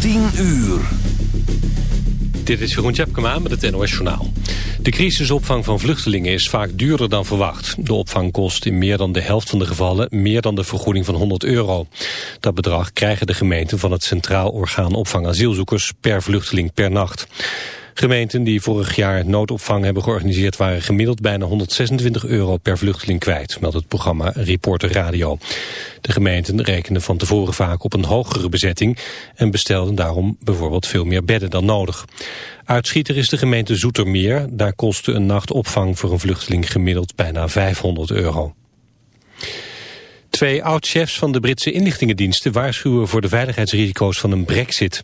10 uur. Dit is Jeroen Tjepkema met het NOS Journaal. De crisisopvang van vluchtelingen is vaak duurder dan verwacht. De opvang kost in meer dan de helft van de gevallen meer dan de vergoeding van 100 euro. Dat bedrag krijgen de gemeenten van het Centraal Orgaan Opvang Asielzoekers per vluchteling per nacht. Gemeenten die vorig jaar noodopvang hebben georganiseerd... waren gemiddeld bijna 126 euro per vluchteling kwijt... meldt het programma Reporter Radio. De gemeenten rekenden van tevoren vaak op een hogere bezetting... en bestelden daarom bijvoorbeeld veel meer bedden dan nodig. Uitschieter is de gemeente Zoetermeer. Daar kostte een nachtopvang voor een vluchteling gemiddeld bijna 500 euro. Twee oud-chefs van de Britse inlichtingendiensten waarschuwen voor de veiligheidsrisico's van een brexit.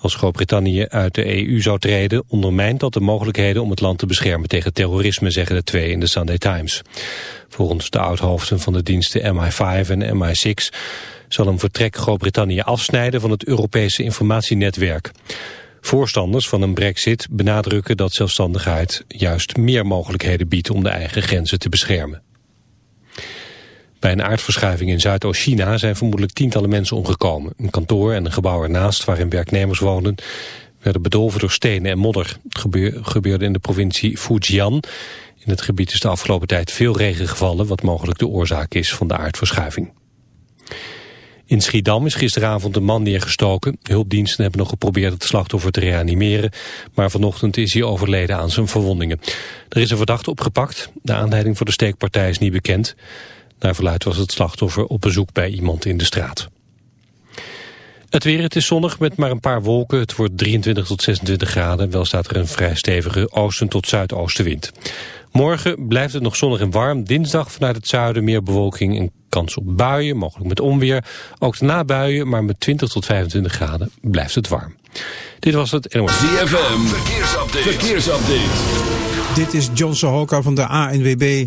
Als Groot-Brittannië uit de EU zou treden, ondermijnt dat de mogelijkheden om het land te beschermen tegen terrorisme, zeggen de twee in de Sunday Times. Volgens de oudhoofden van de diensten MI5 en MI6 zal een vertrek Groot-Brittannië afsnijden van het Europese informatienetwerk. Voorstanders van een brexit benadrukken dat zelfstandigheid juist meer mogelijkheden biedt om de eigen grenzen te beschermen. Bij een aardverschuiving in Zuidoost-China zijn vermoedelijk tientallen mensen omgekomen. Een kantoor en een gebouw ernaast waarin werknemers woonden werden bedolven door stenen en modder. Het gebeurde in de provincie Fujian. In het gebied is de afgelopen tijd veel regen gevallen... wat mogelijk de oorzaak is van de aardverschuiving. In Schiedam is gisteravond een man neergestoken. Hulpdiensten hebben nog geprobeerd het slachtoffer te reanimeren... maar vanochtend is hij overleden aan zijn verwondingen. Er is een verdachte opgepakt. De aanleiding voor de steekpartij is niet bekend... Naar verluid was het slachtoffer op bezoek bij iemand in de straat. Het weer, het is zonnig met maar een paar wolken. Het wordt 23 tot 26 graden. Wel staat er een vrij stevige oosten tot zuidoostenwind. Morgen blijft het nog zonnig en warm. Dinsdag vanuit het zuiden meer bewolking en kans op buien, mogelijk met onweer. Ook daarna buien, maar met 20 tot 25 graden blijft het warm. Dit was het NOS. ZFM, verkeersupdate. verkeersupdate. Dit is John Sohoka van de ANWB.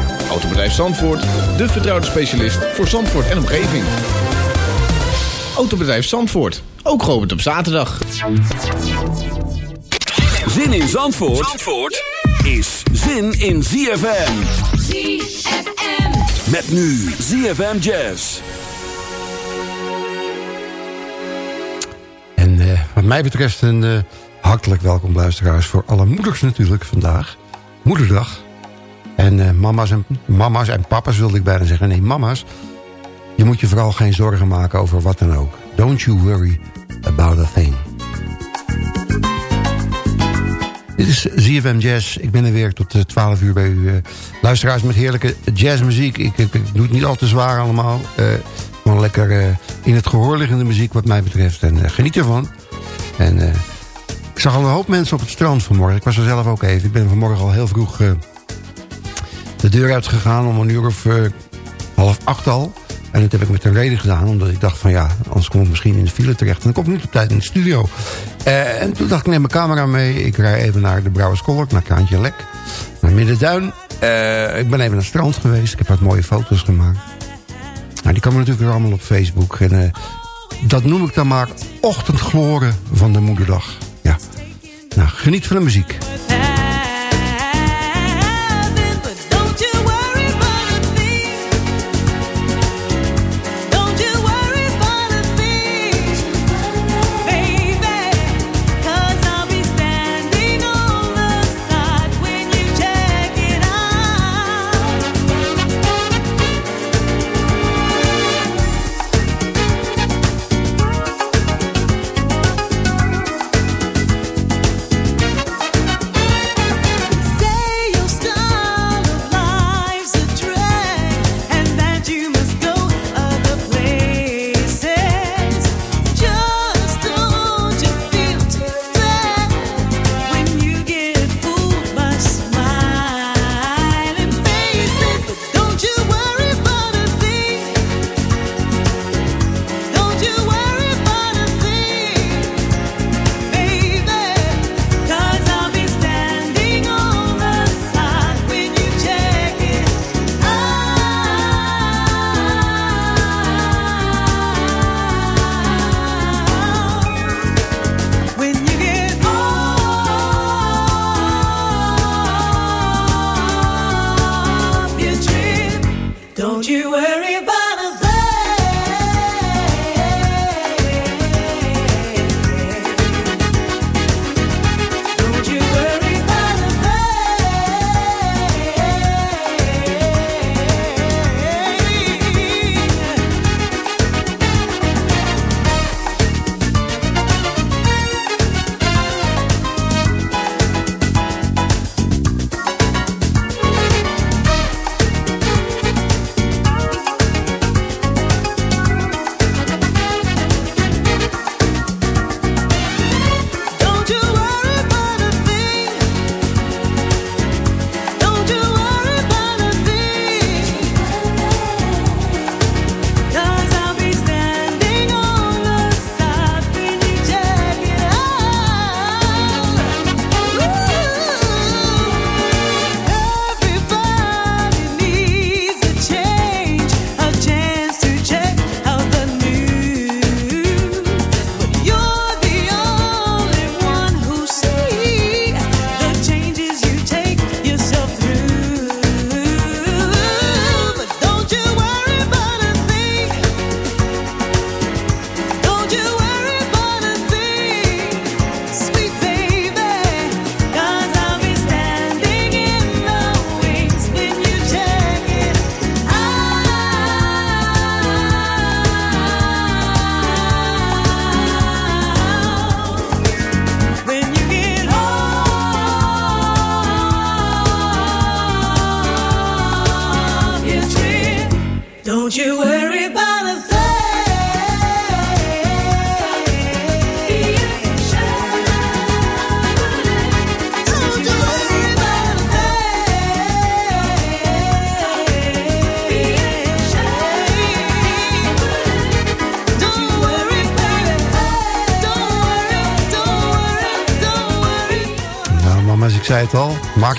Autobedrijf Zandvoort, de vertrouwde specialist voor Zandvoort en omgeving. Autobedrijf Zandvoort, ook geopend op zaterdag. Zin in Zandvoort, Zandvoort is zin in ZFM. ZFM. Met nu ZFM Jazz. En uh, wat mij betreft een uh, hartelijk welkom luisteraars voor alle moeders natuurlijk vandaag. Moederdag. En uh, mama's, en mama's en papa's wilde ik bijna zeggen. Nee, mama's. Je moet je vooral geen zorgen maken over wat dan ook. Don't you worry about a thing. Dit is ZFM Jazz. Ik ben er weer tot 12 uur bij u. Uh, luisteraars met heerlijke jazzmuziek. Ik, ik, doe het niet al te zwaar allemaal. Uh, maar lekker in het gehoor liggende muziek wat mij betreft. En geniet ervan. En ik zag al een hoop mensen op het strand vanmorgen. Ik was er zelf ook even. Ik ben vanmorgen al heel vroeg de deur uitgegaan. Om een uur of half acht al. En dat heb ik met een reden gedaan, omdat ik dacht van ja, anders kom ik misschien in de file terecht. En dan kom ik niet op tijd in de studio. Uh, en toen dacht ik, neem mijn camera mee. Ik rij even naar de Brouwerskolk, naar Kraantje Lek, naar Middenduin. Uh, ik ben even naar het strand geweest. Ik heb wat mooie foto's gemaakt. Nou, die komen natuurlijk weer allemaal op Facebook. En uh, dat noem ik dan maar ochtendgloren van de moederdag. Ja. Nou, geniet van de muziek.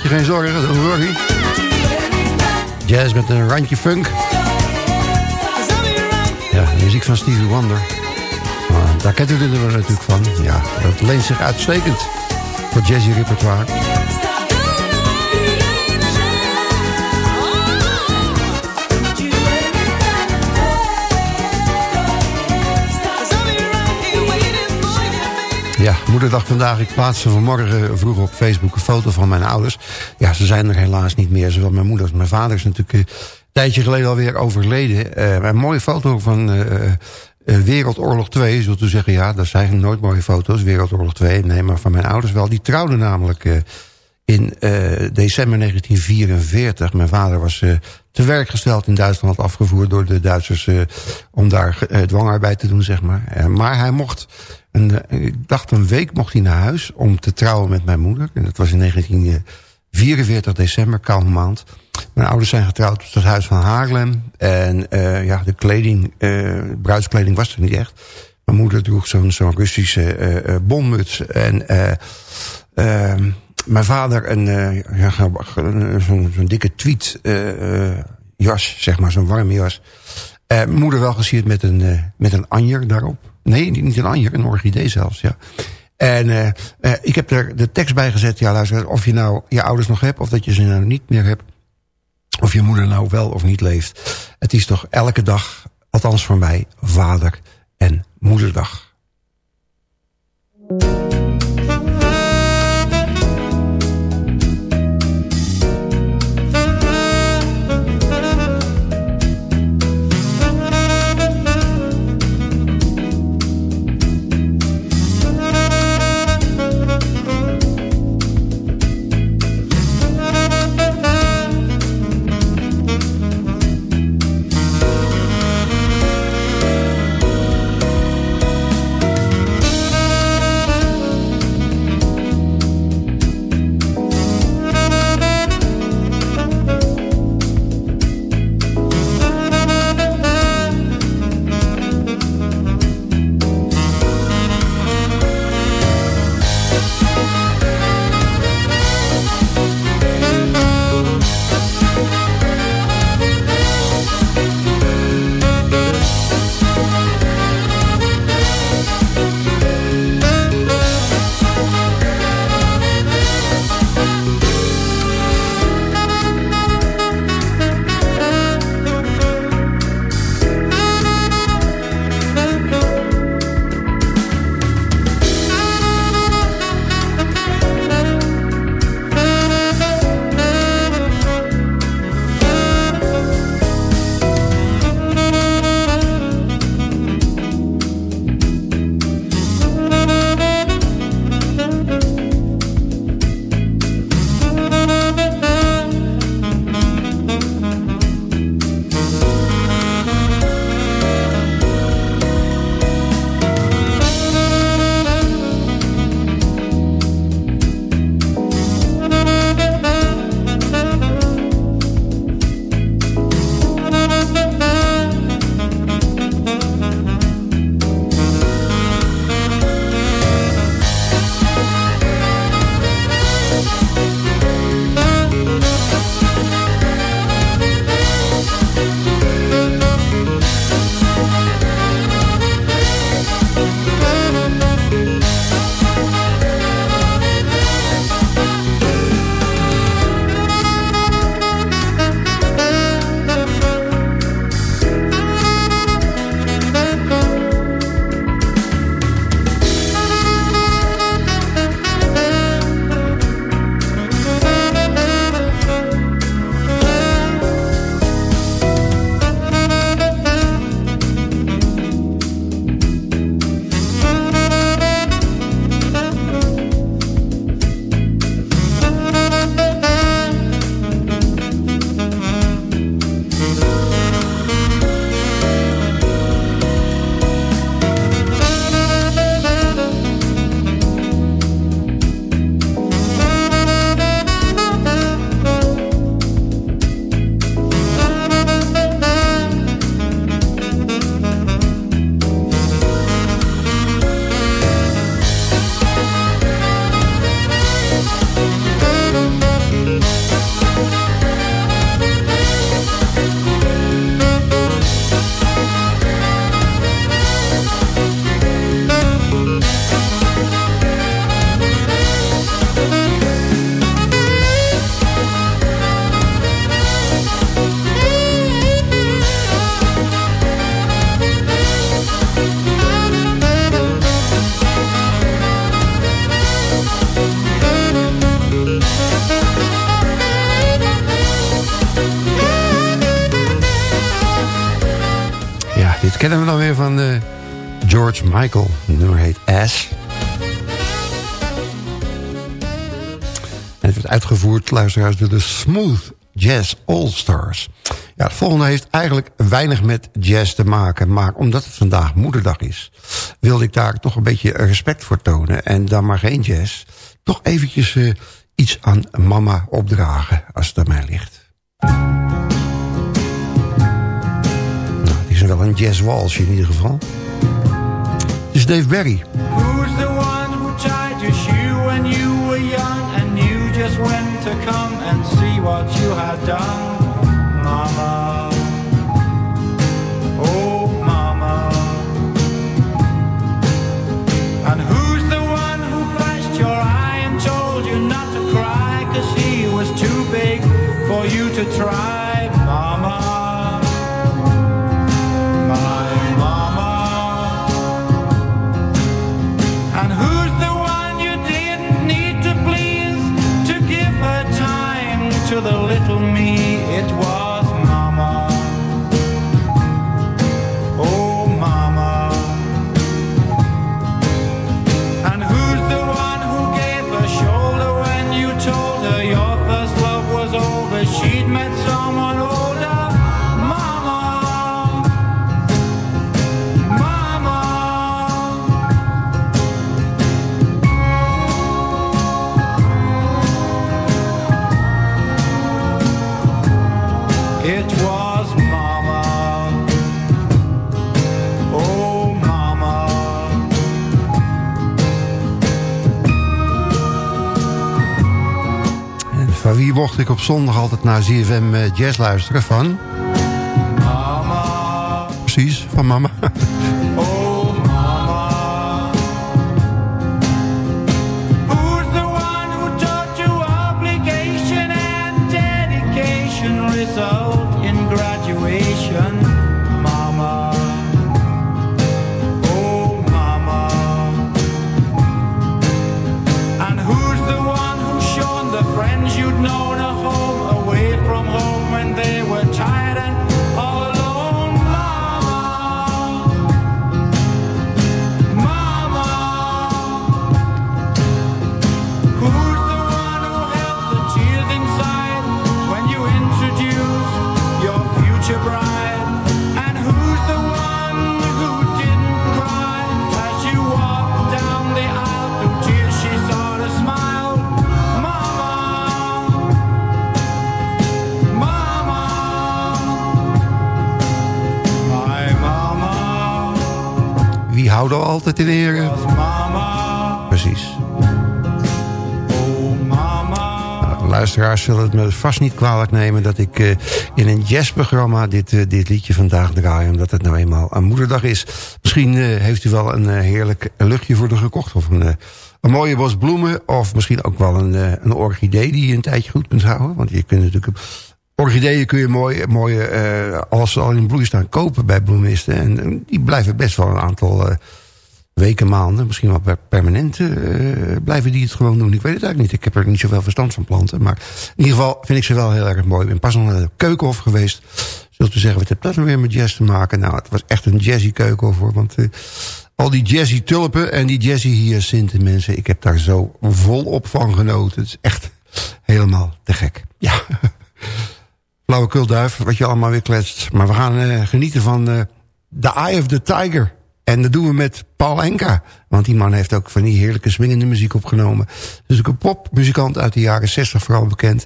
Je geen zorgen, don't worry. Jazz met een randje funk. Ja, muziek van Stevie Wonder. Daar kent u nummer natuurlijk van. Ja, dat leent zich uitstekend voor jazzy repertoire. Ja, moederdag vandaag. Ik plaatste vanmorgen vroeg op Facebook een foto van mijn ouders. Ja, ze zijn er helaas niet meer. Zowel mijn moeder als mijn vader is natuurlijk een tijdje geleden alweer overleden. Eh, een mooie foto van eh, Wereldoorlog 2. Zult u zeggen, ja, dat zijn nooit mooie foto's. Wereldoorlog 2, nee, maar van mijn ouders wel. Die trouwden namelijk in december 1944. Mijn vader was te werk gesteld in Duitsland, afgevoerd door de Duitsers... om daar dwangarbeid te doen, zeg maar. Maar hij mocht, een, eh, ik dacht een week mocht hij naar huis... om te trouwen met mijn moeder. En dat was in 1944 december, koude maand. Mijn ouders zijn getrouwd op het huis van Haarlem. En eh, ja, de kleding, eh, bruidskleding was er niet echt. Mijn moeder droeg zo'n Russische eh, eh, bonmuts. En... eh ehm, mijn vader een, eh, ja, zo'n dikke tweet eh, eh, jas, zeg maar, zo'n warme jas. Eh, moeder wel gesierd met een, eh, met een anjer daarop. Nee, niet een anjer, een orchidee zelfs, ja. En eh, eh, ik heb er de tekst bij gezet, ja luister, of je nou je ouders nog hebt... of dat je ze nou niet meer hebt, of je moeder nou wel of niet leeft. Het is toch elke dag, althans voor mij, vader- en moederdag. Michael. Het nummer heet Ass. En het werd uitgevoerd, luisteraars, door de Smooth Jazz All Stars. Ja, het volgende heeft eigenlijk weinig met jazz te maken. Maar omdat het vandaag moederdag is... wilde ik daar toch een beetje respect voor tonen. En dan maar geen jazz. Toch eventjes eh, iets aan mama opdragen, als het aan mij ligt. Nou, het is wel een jazz waltz in ieder geval. Is Dave Berry. Who's the one who tied your shoe when you were young and you just went to come and see what you had done? Mama. Oh, mama. And who's the one who flashed your eye and told you not to cry cause was too big for you to try? Ik op zondag altijd naar ZFM eh, Jazz luisteren? Van? Mama. Precies, van mama. Houden we altijd in ere? Precies. Nou, luisteraars zullen het me vast niet kwalijk nemen... dat ik eh, in een jazzprogramma dit, eh, dit liedje vandaag draai... omdat het nou eenmaal aan moederdag is. Misschien eh, heeft u wel een heerlijk luchtje voor de gekocht... of een, een mooie bos bloemen... of misschien ook wel een, een orchidee die je een tijdje goed kunt houden. Want je kunt natuurlijk... Orchideeën kun je mooi, mooi eh, als ze al in bloei staan, kopen bij bloemisten. En, die blijven best wel een aantal eh, weken, maanden, misschien wel per- permanent eh, blijven die het gewoon doen. Ik weet het eigenlijk niet. Ik heb er niet zoveel verstand van planten. Maar in ieder geval vind ik ze wel heel erg mooi. Ik ben pas nog naar de keukenhof geweest. Zult u zeggen, wat heeft dat nou weer met jazz te maken? Nou, het was echt een jazzy keukenhof hoor. Want al die jazzy tulpen en die jazzy hyacinten mensen... ik heb daar zo volop van genoten. Het is echt helemaal te gek. Ja, flauwekul duif, wat je allemaal weer kletst. Maar we gaan eh, genieten van eh, The Eye of the Tiger. En dat doen we met Paul Enka. Want die man heeft ook van die heerlijke swingende muziek opgenomen. Dus ook een popmuzikant uit de jaren 60 vooral bekend.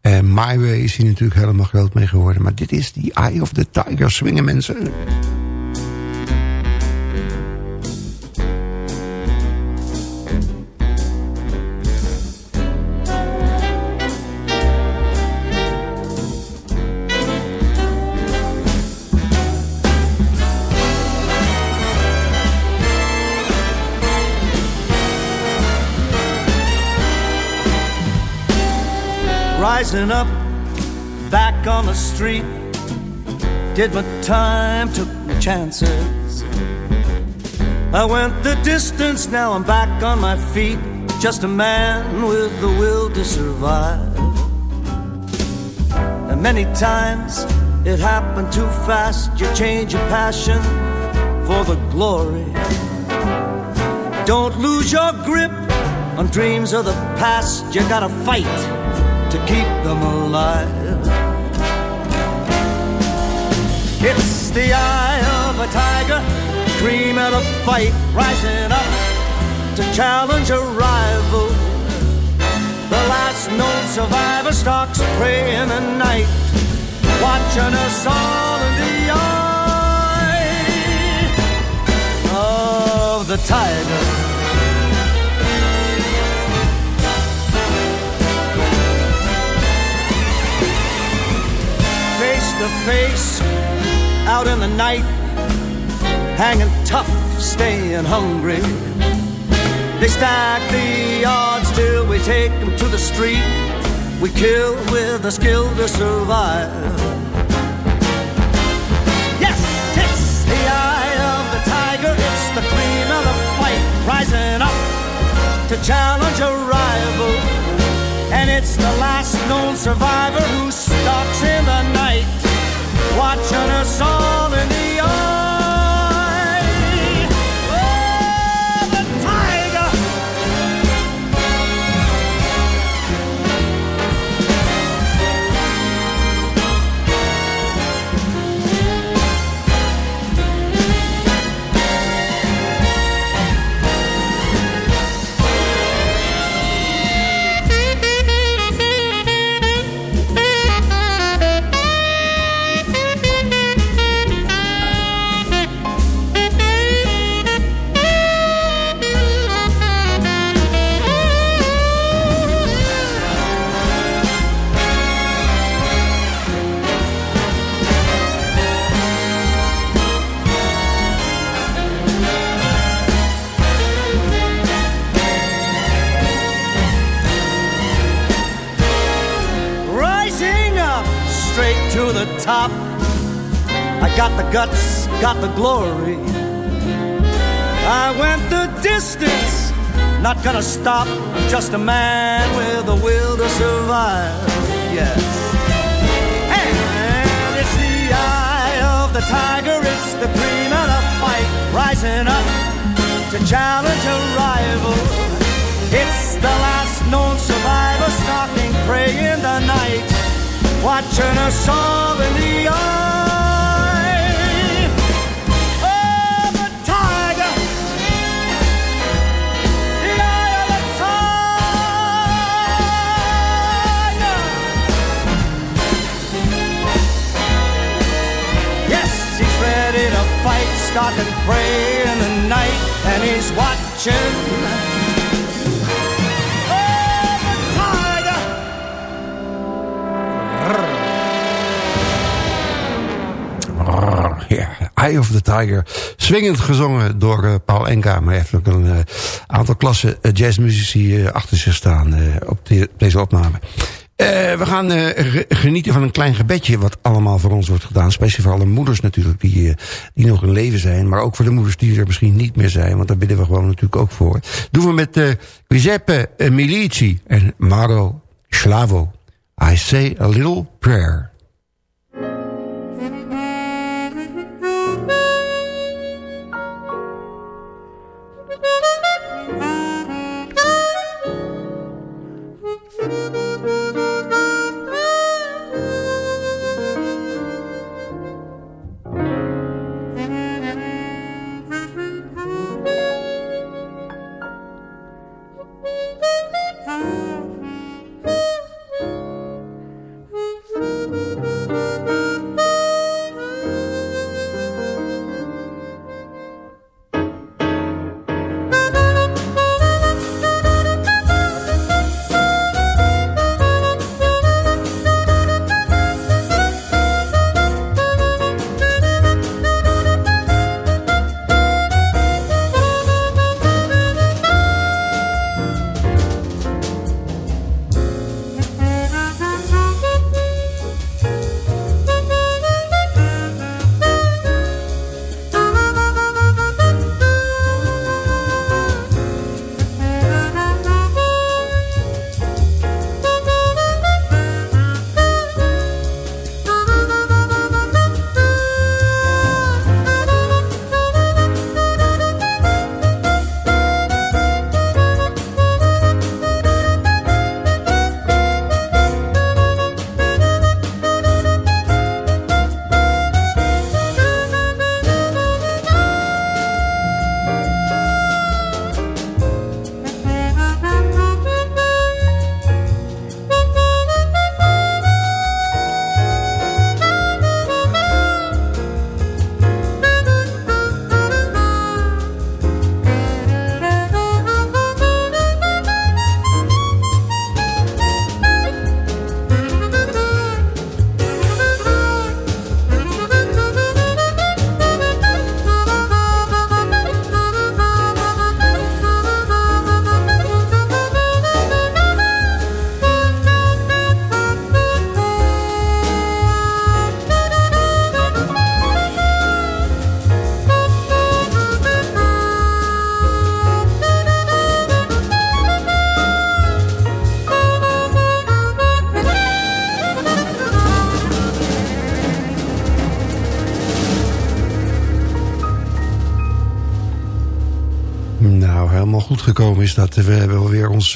En My Way is hij natuurlijk helemaal groot mee geworden. Maar dit is The Eye of the Tiger. Swingen mensen. Rising up, back on the street. Did my time, took my chances. I went the distance, now I'm back on my feet. Just a man with the will to survive. And many times it happened too fast. You change your passion for the glory. Don't lose your grip on dreams of the past. You gotta fight to keep them alive. It's the eye of a tiger, dream of a fight, rising up to challenge a rival. The last known survivor stalks prey in the night, watching us all in the eye of the tiger. Face out in the night, hanging tough, staying hungry. They stack the odds till we take them to the street. We kill with the skill to survive. Yes, it's the eye of the tiger. It's the cream of the fight, rising up to challenge a rival. And it's the last known survivor who stalks in the night, watching us all in the eye. The glory. I went the distance, not gonna stop. I'm just a man with a will to survive. Yes. And it's the eye of the tiger, it's the cream of the fight, rising up to challenge a rival. It's the last known survivor stalking prey in the night, watching us all in the eye. Stalking prey in the night, and he's watching. Oh, the tiger! Eye of the Tiger. Swingend gezongen door eh, Paul Enka. Maar heeft ook een eh, aantal klasse eh, jazzmuzici achter zich staan op de- deze opname. Eh, we gaan eh, ge- genieten van een klein gebedje wat allemaal voor ons wordt gedaan. Speciaal voor alle moeders natuurlijk die, eh, die nog in leven zijn. Maar ook voor de moeders die er misschien niet meer zijn. Want daar bidden we gewoon natuurlijk ook voor. Doen we met Giuseppe Milici en Maro Slavo. I say a little prayer.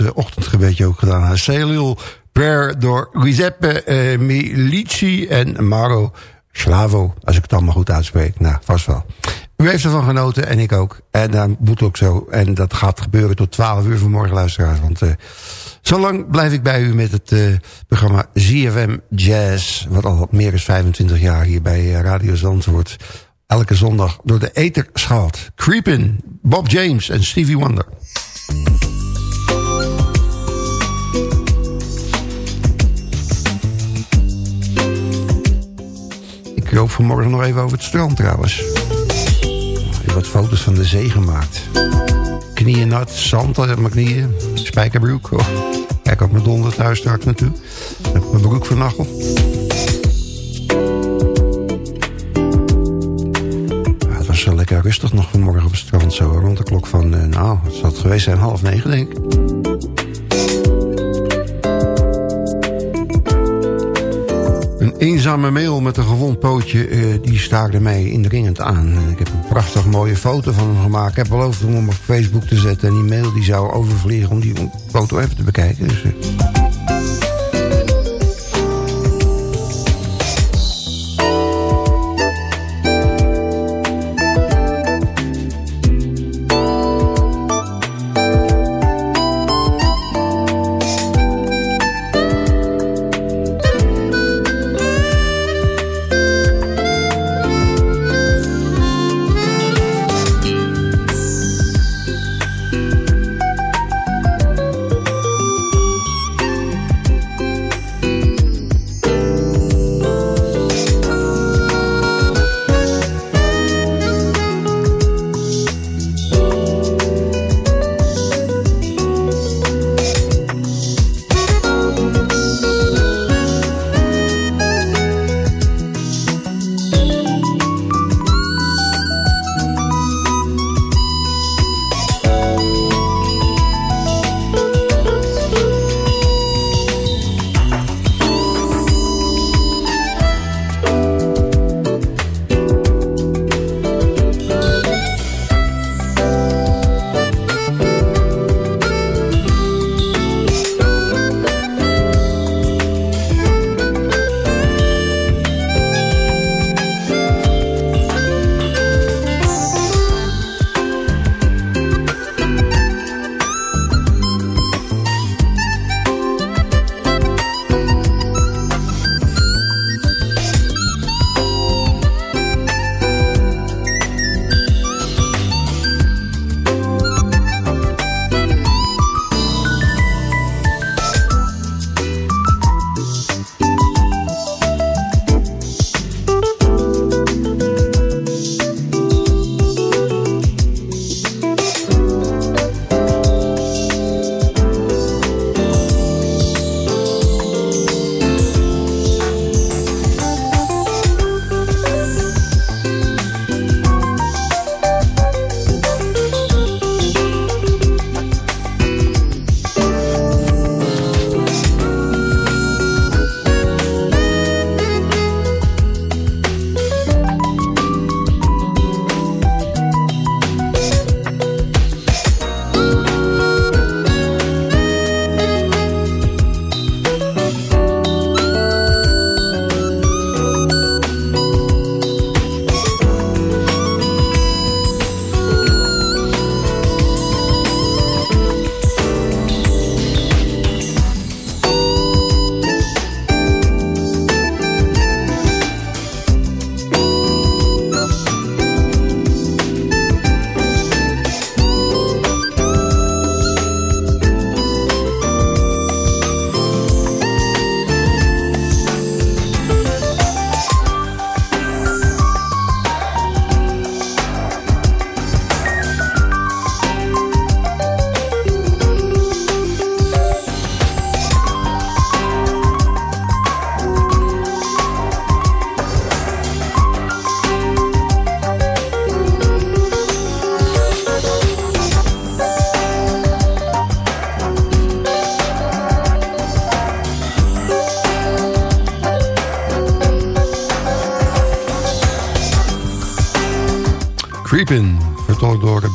Ons ochtendgebedje ook gedaan. Celil Prayer door Giuseppe eh, Milici en Maro Slavo. Als ik het allemaal goed uitspreek. Nou, vast wel. U heeft ervan genoten en ik ook. En dat moet ook zo. En dat gaat gebeuren tot 12 uur vanmorgen, luisteraars. Want eh zolang blijf ik bij u met het eh, programma ZFM Jazz. Wat al meer dan 25 jaar hier bij eh, Radio Zandvoort. Elke zondag door de ether schaalt. Creepin, Bob James en Stevie Wonder. Ik loop vanmorgen nog even over het strand trouwens. Ik wat foto's van de zee gemaakt. Knieën nat, zand op mijn knieën. Spijkerbroek. Oh, Kijk op mijn donder thuis straks naartoe. Heb mijn broek vernacheld. Ja, het was zo lekker rustig nog vanmorgen op het strand. Zo rond de klok van, eh, nou, het zal het geweest zijn, half negen denk ik. Eenzame mail met een gewond pootje, eh, die staarde mij indringend aan. En ik heb een prachtig mooie foto van hem gemaakt. Ik heb beloofd om hem op Facebook te zetten. En die mail die zou overvliegen om die foto even te bekijken. Dus, eh,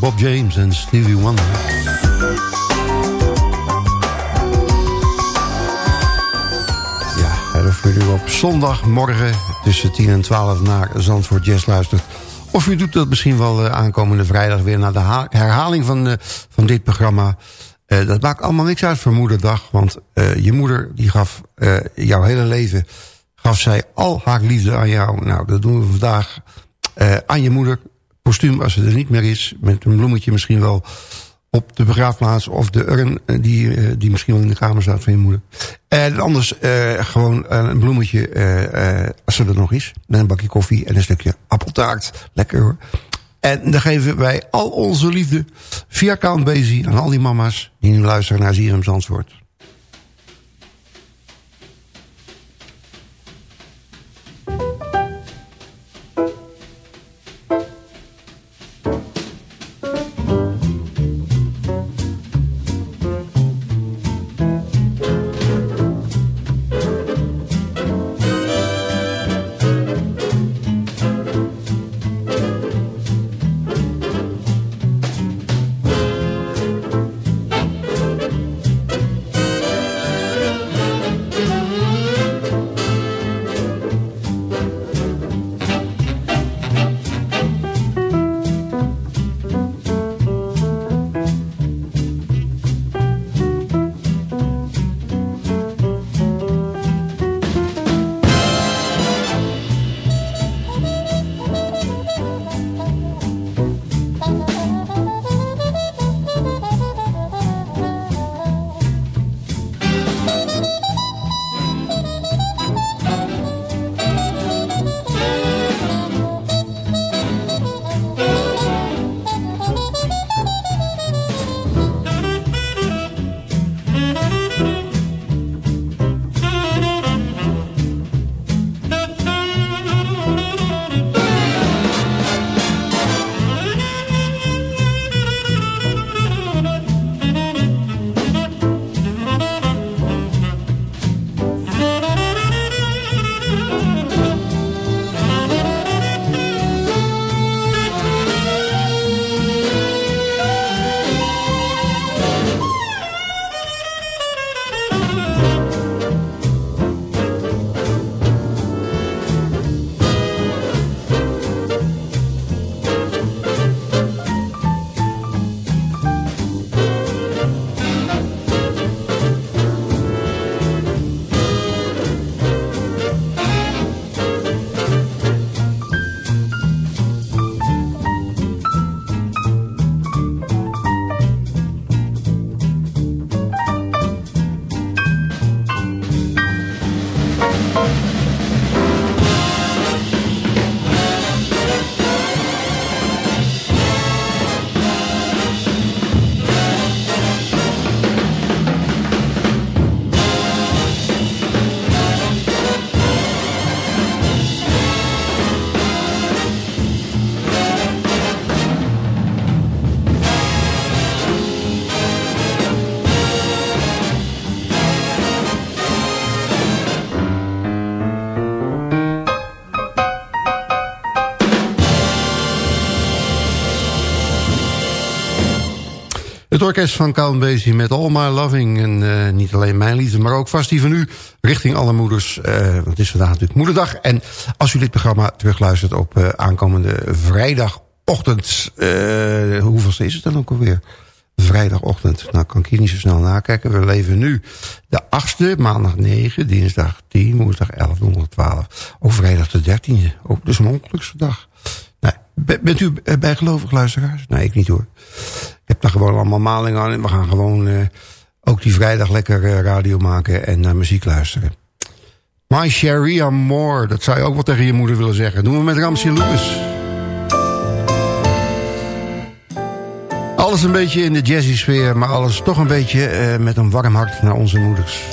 Bob James en Stevie Wonder. Ja, en of u op zondagmorgen tussen 10 en 12 naar Zandvoort Jazz luistert... of u doet dat misschien wel eh, aankomende vrijdag weer naar de ha- herhaling van, eh, van dit programma... Eh, dat maakt allemaal niks uit voor moederdag. Want je moeder die gaf jouw hele leven... gaf zij al haar liefde aan jou. Nou, dat doen we vandaag aan je moeder. Postuum als ze er niet meer is. Met een bloemetje misschien wel op de begraafplaats. Of de urn eh, die, eh, die misschien wel in de kamer staat van je moeder. En anders eh, gewoon een bloemetje als ze er nog is. Met een bakje koffie en een stukje appeltaart. Lekker hoor. En dan geven wij al onze liefde via Count Basie aan al die mama's... die nu luisteren naar ZFM Zandvoort. Orkest van Count Basie met All My Loving. En eh, niet alleen mijn liefde, maar ook vast die van u. Richting alle moeders. eh, want het is vandaag natuurlijk moederdag. En als u dit programma terugluistert op eh, aankomende vrijdagochtend. hoeveelste is het dan ook alweer? Vrijdagochtend. Nou kan ik hier niet zo snel nakijken. We leven nu de 8e, maandag 9, dinsdag 10, woensdag 11, donderdag 12. Ook vrijdag de 13e. Ook dus een ongeluksdag. Nou, be- bent u bijgelovig luisteraars? Nee, ik niet hoor. Heb daar gewoon allemaal maling aan. En we gaan gewoon eh, ook die vrijdag lekker eh, radio maken en naar muziek luisteren. My Sherry Amore, dat zou je ook wel tegen je moeder willen zeggen. Doen we met Ramsey Lewis. Alles een beetje in de jazzy sfeer, maar alles toch een beetje eh, met een warm hart naar onze moeders.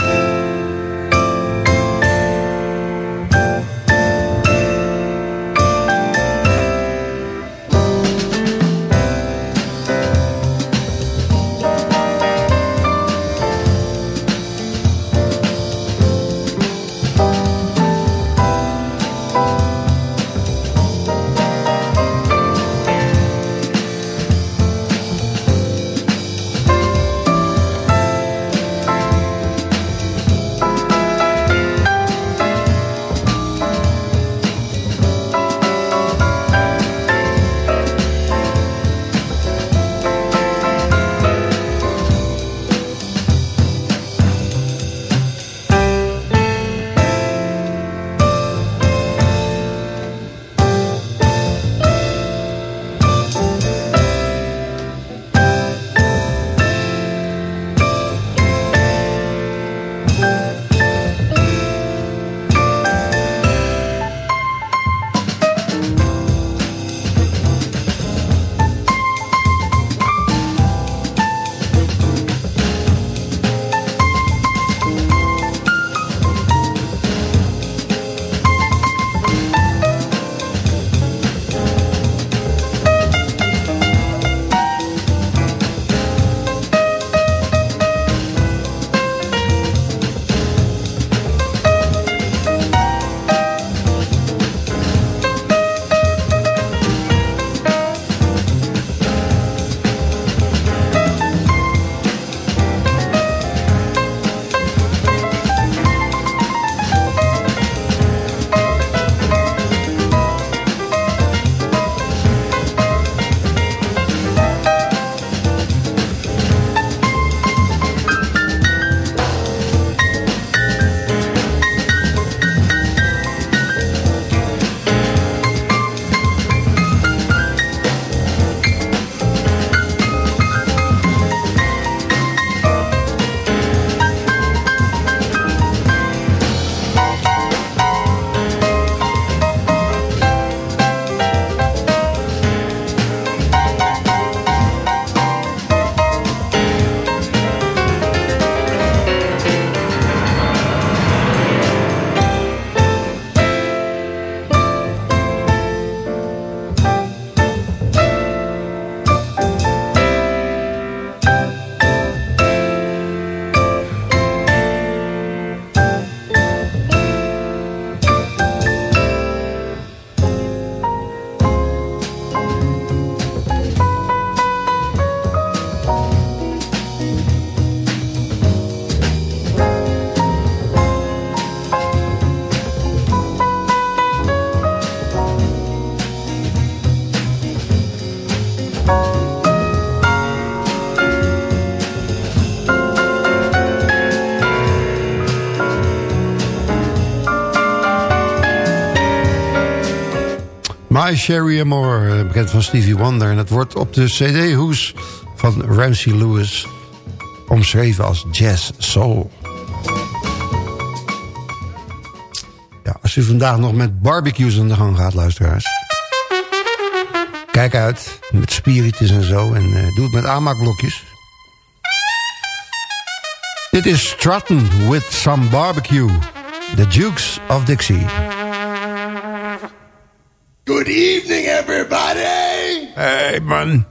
My Sherry Amore, eh, bekend van Stevie Wonder. En het wordt op de cd-hoes van Ramsey Lewis omschreven als jazz soul. Ja, als u vandaag nog met barbecues aan de gang gaat, luisteraars. Kijk uit, met spiritus en zo. En eh, doe het met aanmaakblokjes. Dit is Stratton with some barbecue. The Dukes of Dixie. Good evening, everybody. Hey, man.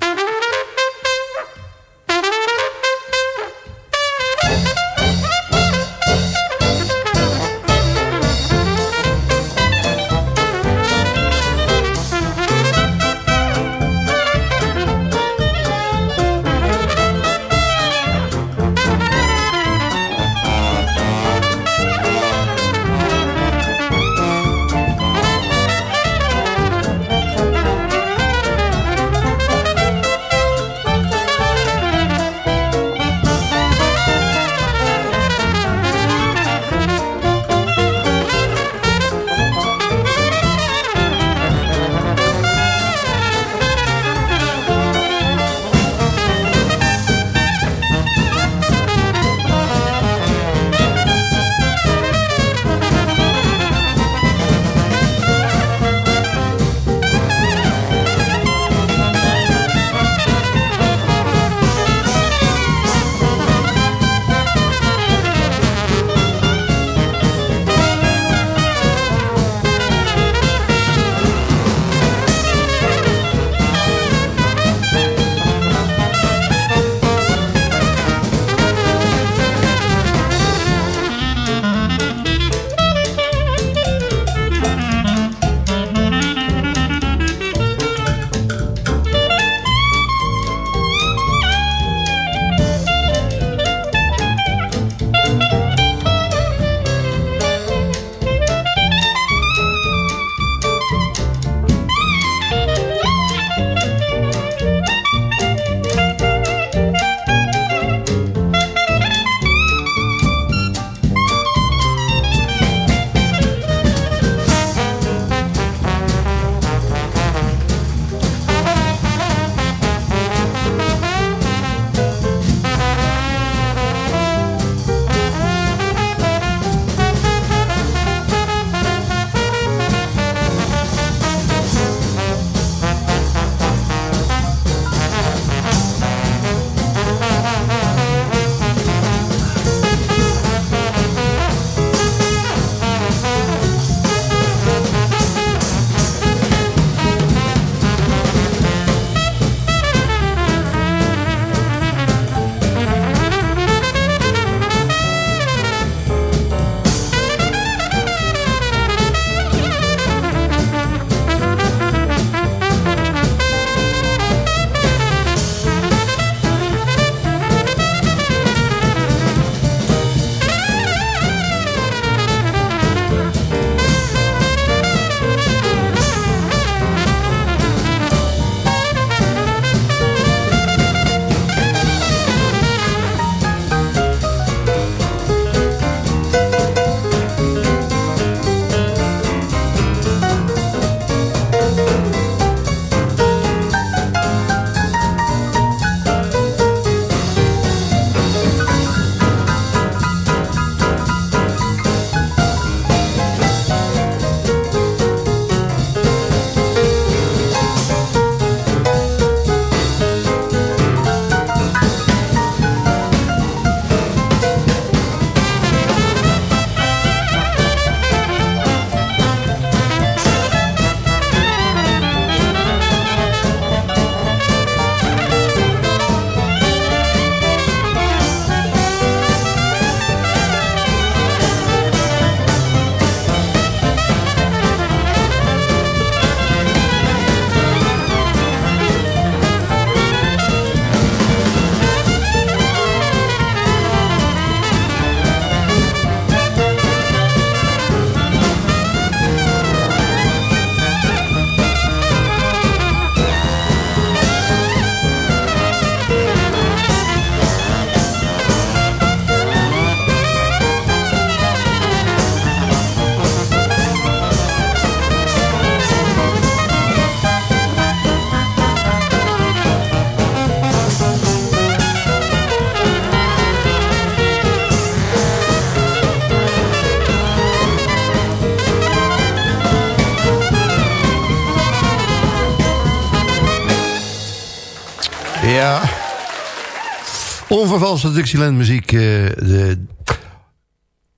Onvervalste Dixieland muziek. eh,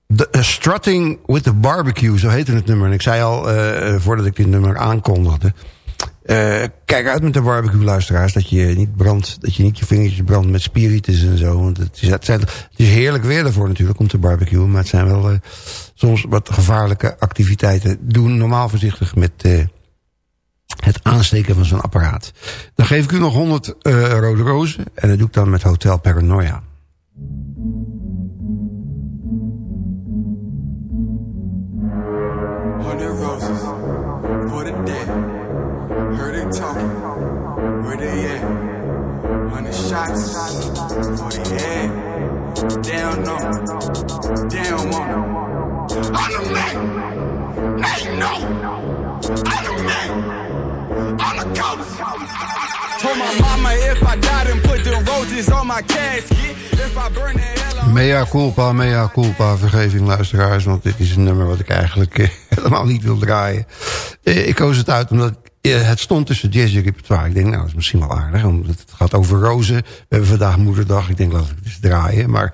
de, eh, Strutting with the Barbecue, zo heette het nummer. En ik zei al, eh, voordat ik dit nummer aankondigde... kijk uit met de barbecue luisteraars. Dat je niet brandt, dat je niet je vingertjes brandt met spiritus en zo. Want het is, het, het is heerlijk weer daarvoor natuurlijk om te barbecuen. Maar het zijn wel soms wat gevaarlijke activiteiten. Doe normaal voorzichtig met het aansteken van zo'n apparaat. Dan geef ik u nog 100 uh, eh, rode rozen. En dat doe ik dan met Hotel Paranoia. shots for the head. They don't know. They don't want. I'm the man. On. Mea culpa, mea culpa, vergeving luisteraars. Want dit is een nummer wat ik eigenlijk eh, helemaal niet wil draaien. Eh, ik koos het uit omdat eh, het stond tussen jazz en repertoire. Ik denk, nou, dat is misschien wel aardig. Omdat het gaat over rozen. We hebben vandaag moederdag. Ik denk, laat ik het eens draaien. Maar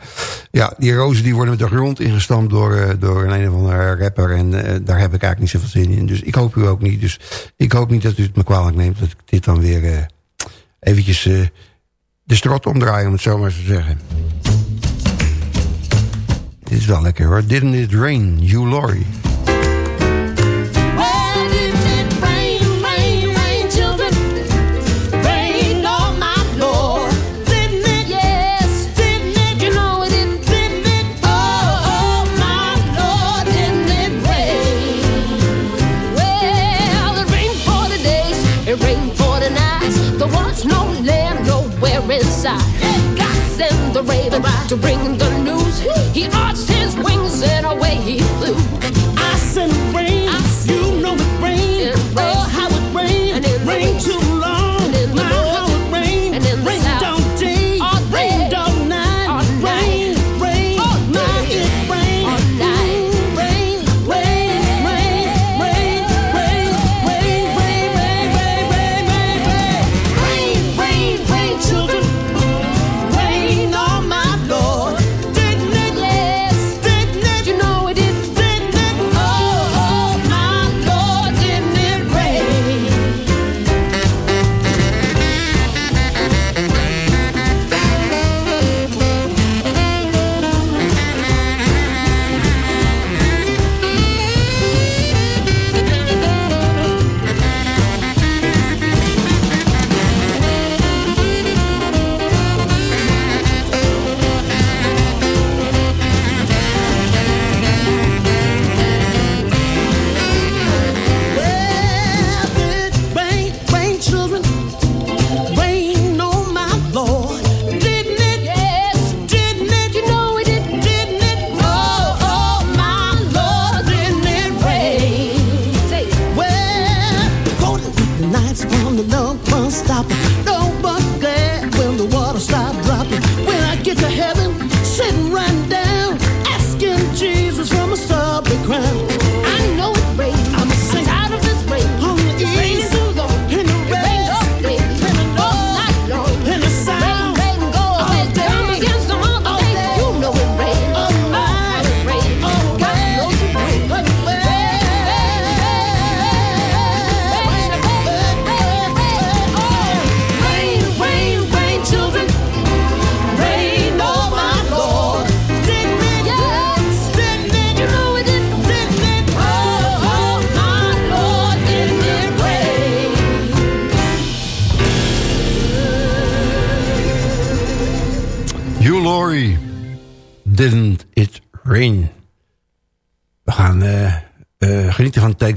ja, die rozen die worden met de grond ingestampt door, eh, door een een of andere rapper. En eh, daar heb ik eigenlijk niet zoveel zin in. Dus ik hoop u ook niet. Dus ik hoop niet dat u het me kwalijk neemt. Dat ik dit dan weer eh, eventjes eh, de strot omdraai, om het zo maar te zeggen. Dit is wel lekker hoor. Didn't It Rain, Hugh Laurie. Raven to bring the news. He arched his wings and away he flew. I sent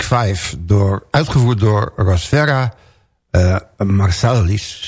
5. Door, uitgevoerd door Rosferra eh Marsalis.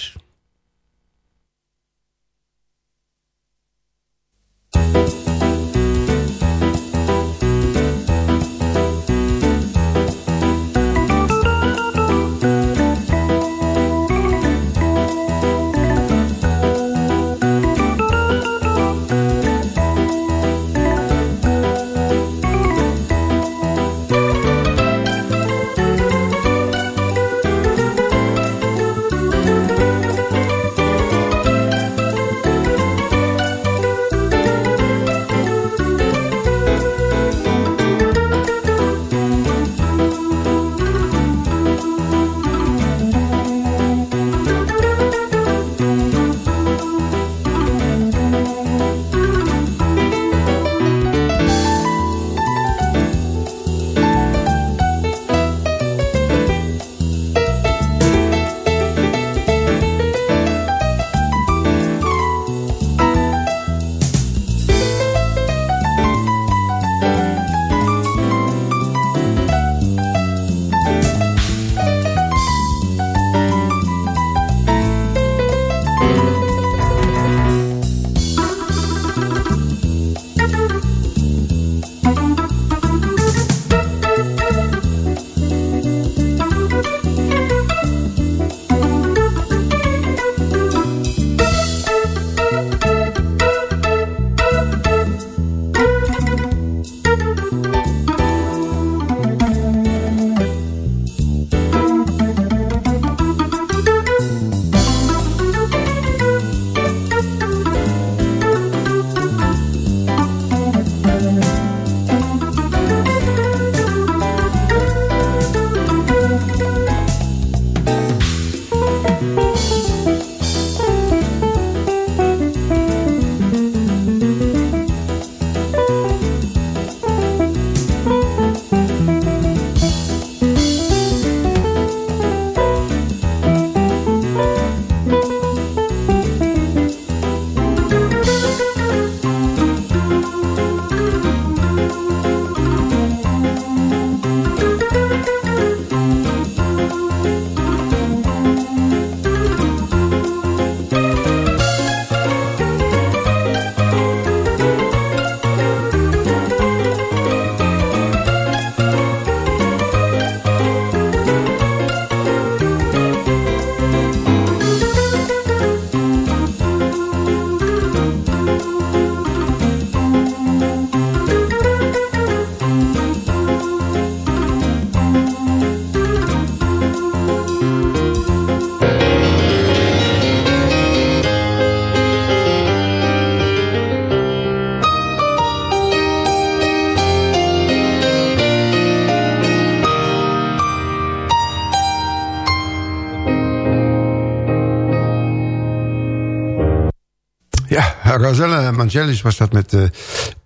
Rosella Mangelis was dat met eh,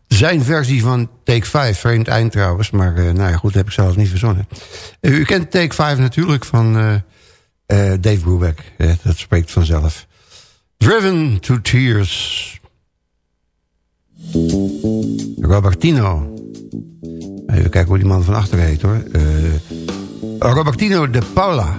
zijn versie van Take 5. Vreemd eind trouwens, maar eh, nou ja, goed, heb ik zelfs niet verzonnen. Eh, u kent Take 5 natuurlijk van Dave Brubeck. Dat spreekt vanzelf. Driven to Tears. Robertino. Even kijken hoe die man van achter heet hoor. Robertino de Paula.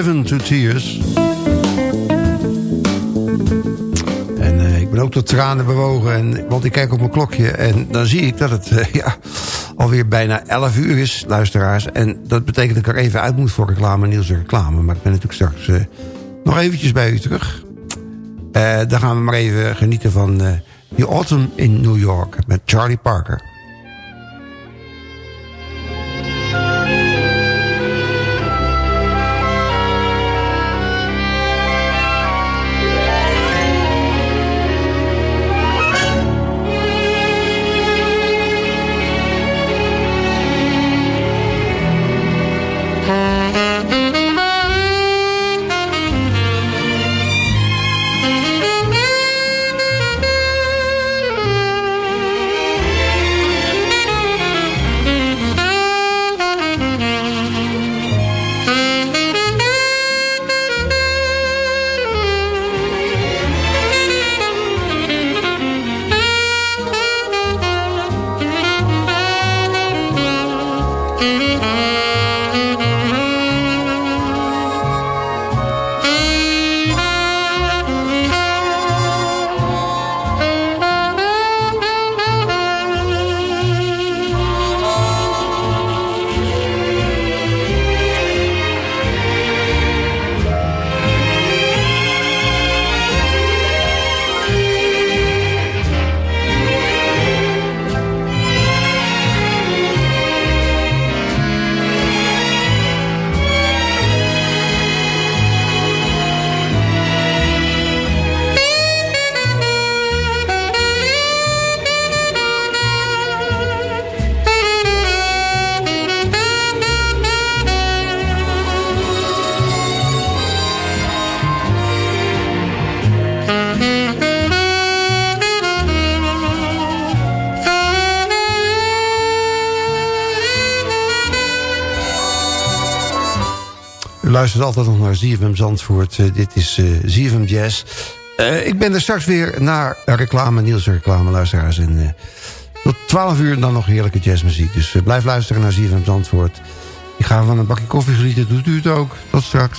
Driven to Tears. En eh, ik ben ook tot tranen bewogen, en, want ik kijk op mijn klokje... en dan zie ik dat het eh, ja, alweer bijna 11 uur is, luisteraars. En dat betekent dat ik er even uit moet voor reclame, Niels reclame. Maar ik ben natuurlijk straks eh, nog eventjes bij u terug. Dan gaan we maar even genieten van The Autumn in New York met Charlie Parker. Luistert altijd nog naar ZFM Zandvoort. Eh, dit is eh ZFM Jazz. Eh, ik ben er straks weer naar reclame, Niels reclame, luisteraars. En tot 12 uur dan nog heerlijke jazzmuziek. Dus blijf luisteren naar ZFM Zandvoort. Ik ga van een bakje koffie genieten. Doet u het ook. Tot straks.